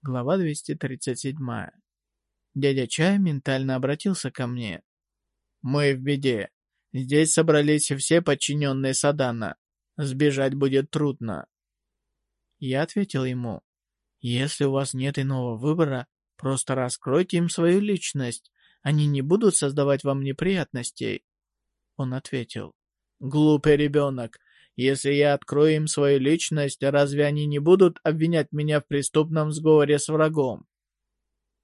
Глава 237. Дядя Чай ментально обратился ко мне. «Мы в беде. Здесь собрались все подчиненные Садана. Сбежать будет трудно». Я ответил ему. «Если у вас нет иного выбора, просто раскройте им свою личность. Они не будут создавать вам неприятностей». Он ответил. «Глупый ребенок. Если я открою им свою личность, разве они не будут обвинять меня в преступном сговоре с врагом?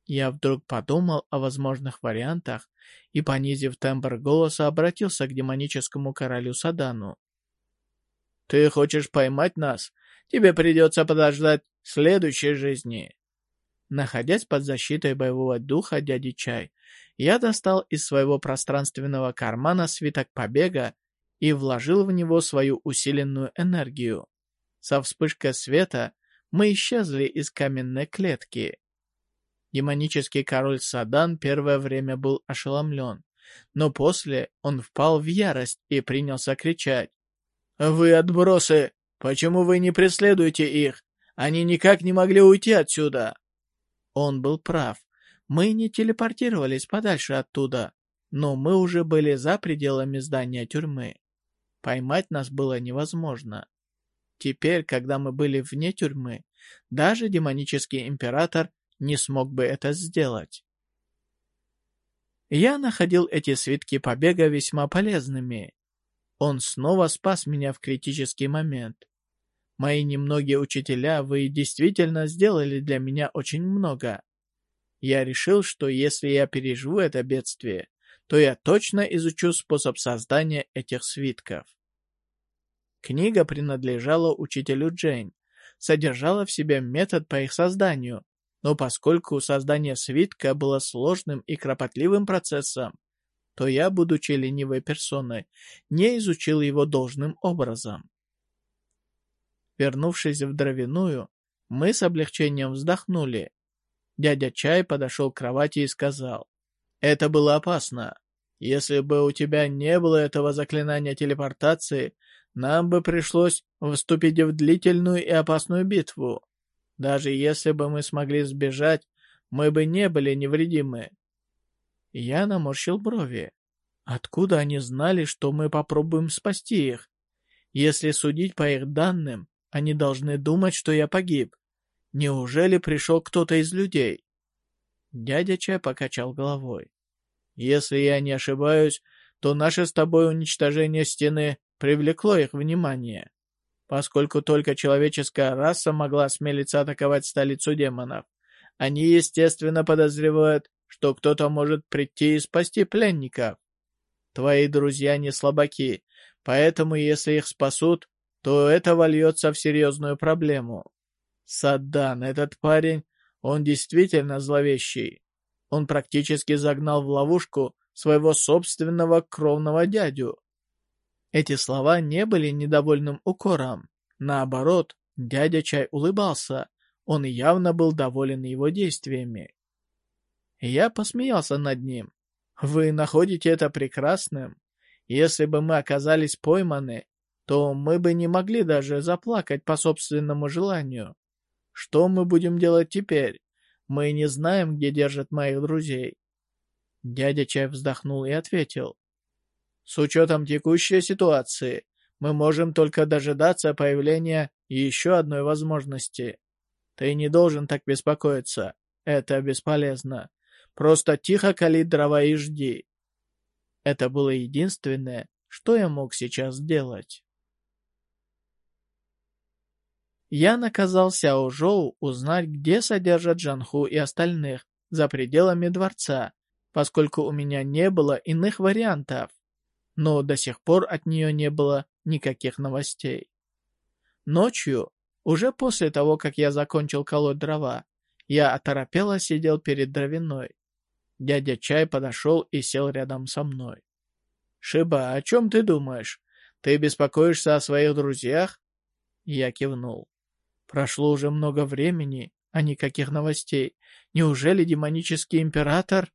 Я вдруг подумал о возможных вариантах и, понизив тембр голоса, обратился к демоническому королю Садану. «Ты хочешь поймать нас? Тебе придется подождать следующей жизни». Находясь под защитой боевого духа дяди Чай, я достал из своего пространственного кармана свиток побега и вложил в него свою усиленную энергию. Со вспышкой света мы исчезли из каменной клетки. Демонический король Садан первое время был ошеломлен, но после он впал в ярость и принялся кричать. «Вы отбросы! Почему вы не преследуете их? Они никак не могли уйти отсюда!» Он был прав. Мы не телепортировались подальше оттуда, но мы уже были за пределами здания тюрьмы. Поймать нас было невозможно. Теперь, когда мы были вне тюрьмы, даже демонический император не смог бы это сделать. Я находил эти свитки побега весьма полезными. Он снова спас меня в критический момент. Мои немногие учителя, вы действительно сделали для меня очень много. Я решил, что если я переживу это бедствие, то я точно изучу способ создания этих свитков. Книга принадлежала учителю Джейн, содержала в себе метод по их созданию, но поскольку создание свитка было сложным и кропотливым процессом, то я, будучи ленивой персоной, не изучил его должным образом. Вернувшись в дровяную, мы с облегчением вздохнули. Дядя Чай подошел к кровати и сказал, «Это было опасно. Если бы у тебя не было этого заклинания телепортации, нам бы пришлось вступить в длительную и опасную битву. Даже если бы мы смогли сбежать, мы бы не были невредимы. Я наморщил брови. Откуда они знали, что мы попробуем спасти их? Если судить по их данным, они должны думать, что я погиб. Неужели пришел кто-то из людей? Дядя Чай покачал головой. Если я не ошибаюсь, то наше с тобой уничтожение стены привлекло их внимание. Поскольку только человеческая раса могла смелиться атаковать столицу демонов, они, естественно, подозревают, что кто-то может прийти и спасти пленников. Твои друзья не слабаки, поэтому если их спасут, то это вольется в серьезную проблему. Саддан, этот парень, он действительно зловещий. Он практически загнал в ловушку своего собственного кровного дядю. Эти слова не были недовольным укором. Наоборот, дядя Чай улыбался. Он явно был доволен его действиями. Я посмеялся над ним. «Вы находите это прекрасным? Если бы мы оказались пойманы, то мы бы не могли даже заплакать по собственному желанию. Что мы будем делать теперь? Мы не знаем, где держат моих друзей». Дядя Чай вздохнул и ответил. С учетом текущей ситуации, мы можем только дожидаться появления еще одной возможности. Ты не должен так беспокоиться. Это бесполезно. Просто тихо кали дрова и жди. Это было единственное, что я мог сейчас сделать. Я наказал Сяо Жоу узнать, где содержат Джанху и остальных, за пределами дворца, поскольку у меня не было иных вариантов но до сих пор от нее не было никаких новостей. Ночью, уже после того, как я закончил колоть дрова, я оторопело сидел перед дровяной. Дядя Чай подошел и сел рядом со мной. «Шиба, о чем ты думаешь? Ты беспокоишься о своих друзьях?» Я кивнул. «Прошло уже много времени, а никаких новостей. Неужели демонический император?»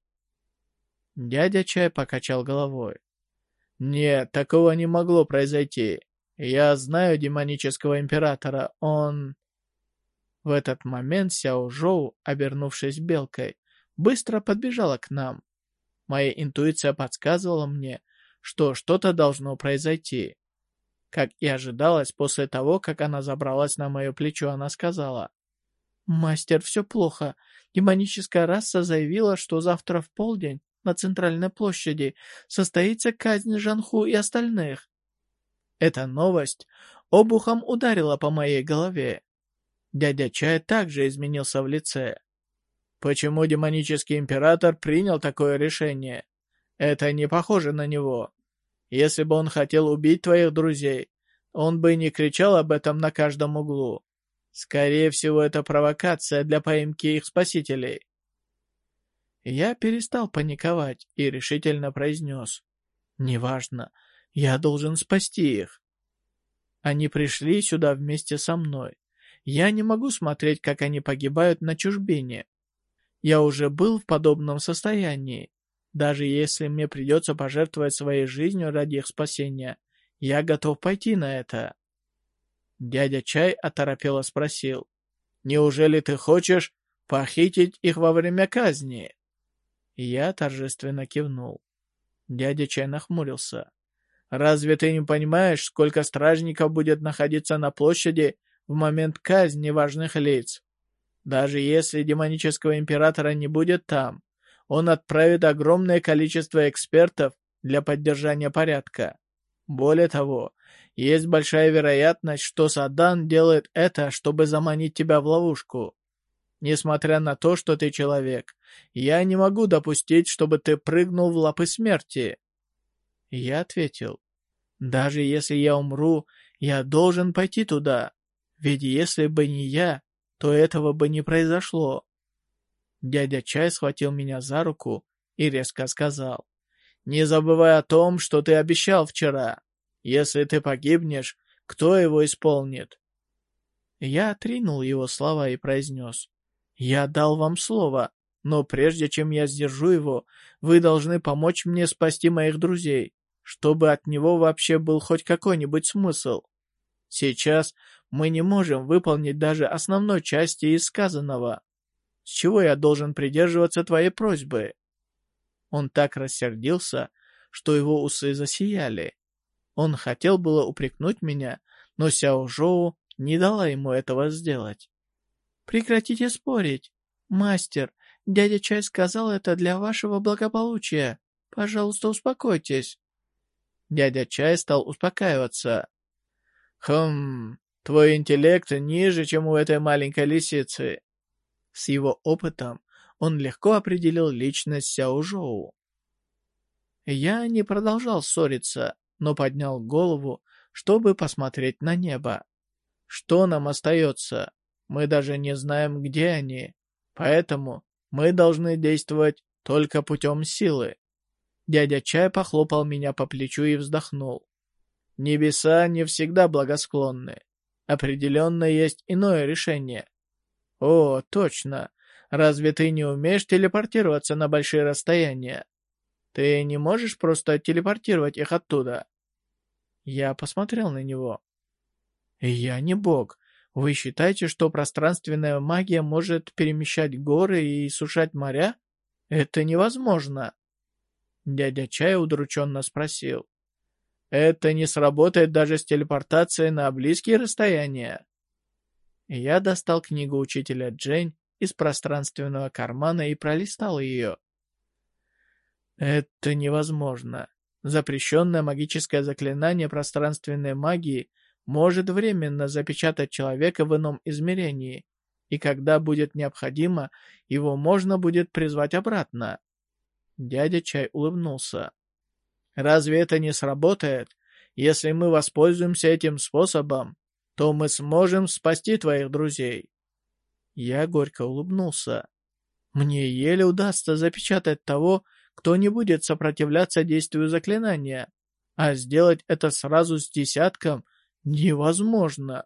Дядя Чай покачал головой. Нет, такого не могло произойти. Я знаю демонического императора, он... В этот момент Сяо Жоу, обернувшись белкой, быстро подбежала к нам. Моя интуиция подсказывала мне, что что-то должно произойти. Как и ожидалось, после того, как она забралась на мое плечо, она сказала, «Мастер, все плохо. Демоническая раса заявила, что завтра в полдень на центральной площади состоится казнь Жанху и остальных». Эта новость обухом ударила по моей голове. Дядя Чай также изменился в лице. Почему демонический император принял такое решение? Это не похоже на него. Если бы он хотел убить твоих друзей, он бы не кричал об этом на каждом углу. Скорее всего, это провокация для поимки их спасителей. Я перестал паниковать и решительно произнес. «Неважно, я должен спасти их». Они пришли сюда вместе со мной. Я не могу смотреть, как они погибают на чужбине. Я уже был в подобном состоянии. Даже если мне придется пожертвовать своей жизнью ради их спасения, я готов пойти на это. Дядя Чай оторопело спросил, «Неужели ты хочешь похитить их во время казни?» Я торжественно кивнул. Дядя Чай нахмурился. «Разве ты не понимаешь, сколько стражников будет находиться на площади в момент казни важных лиц? Даже если демонического императора не будет там, он отправит огромное количество экспертов для поддержания порядка. Более того, есть большая вероятность, что Садан делает это, чтобы заманить тебя в ловушку. Несмотря на то, что ты человек, я не могу допустить, чтобы ты прыгнул в лапы смерти. Я ответил, даже если я умру, я должен пойти туда, ведь если бы не я, то этого бы не произошло. Дядя Чай схватил меня за руку и резко сказал, «Не забывай о том, что ты обещал вчера. Если ты погибнешь, кто его исполнит?» Я отринул его слова и произнес. «Я дал вам слово, но прежде чем я сдержу его, вы должны помочь мне спасти моих друзей, чтобы от него вообще был хоть какой-нибудь смысл. Сейчас мы не можем выполнить даже основной части из сказанного. С чего я должен придерживаться твоей просьбы?» Он так рассердился, что его усы засияли. Он хотел было упрекнуть меня, но Сяо Жоу не дала ему этого сделать. «Прекратите спорить. Мастер, дядя Чай сказал это для вашего благополучия. Пожалуйста, успокойтесь». Дядя Чай стал успокаиваться. «Хм, твой интеллект ниже, чем у этой маленькой лисицы». С его опытом он легко определил личность Сяо Жоу. Я не продолжал ссориться, но поднял голову, чтобы посмотреть на небо. Что нам остается? Мы даже не знаем, где они. Поэтому мы должны действовать только путем силы. Дядя Чай похлопал меня по плечу и вздохнул. Небеса не всегда благосклонны. Определенно есть иное решение. О, точно. Разве ты не умеешь телепортироваться на большие расстояния? Ты не можешь просто телепортировать их оттуда?» Я посмотрел на него. «Я не бог. Вы считаете, что пространственная магия может перемещать горы и сушать моря? Это невозможно!» Дядя Чай удрученно спросил. «Это не сработает даже с телепортацией на близкие расстояния?» Я достал книгу учителя Джейн из пространственного кармана и пролистал ее. Это невозможно. Запрещенное магическое заклинание пространственной магии может временно запечатать человека в ином измерении, и когда будет необходимо, его можно будет призвать обратно. Дядя Чай улыбнулся. «Разве это не сработает? Если мы воспользуемся этим способом, то мы сможем спасти твоих друзей». Я горько улыбнулся. «Мне еле удастся запечатать того, кто не будет сопротивляться действию заклинания, а сделать это сразу с десятком невозможно.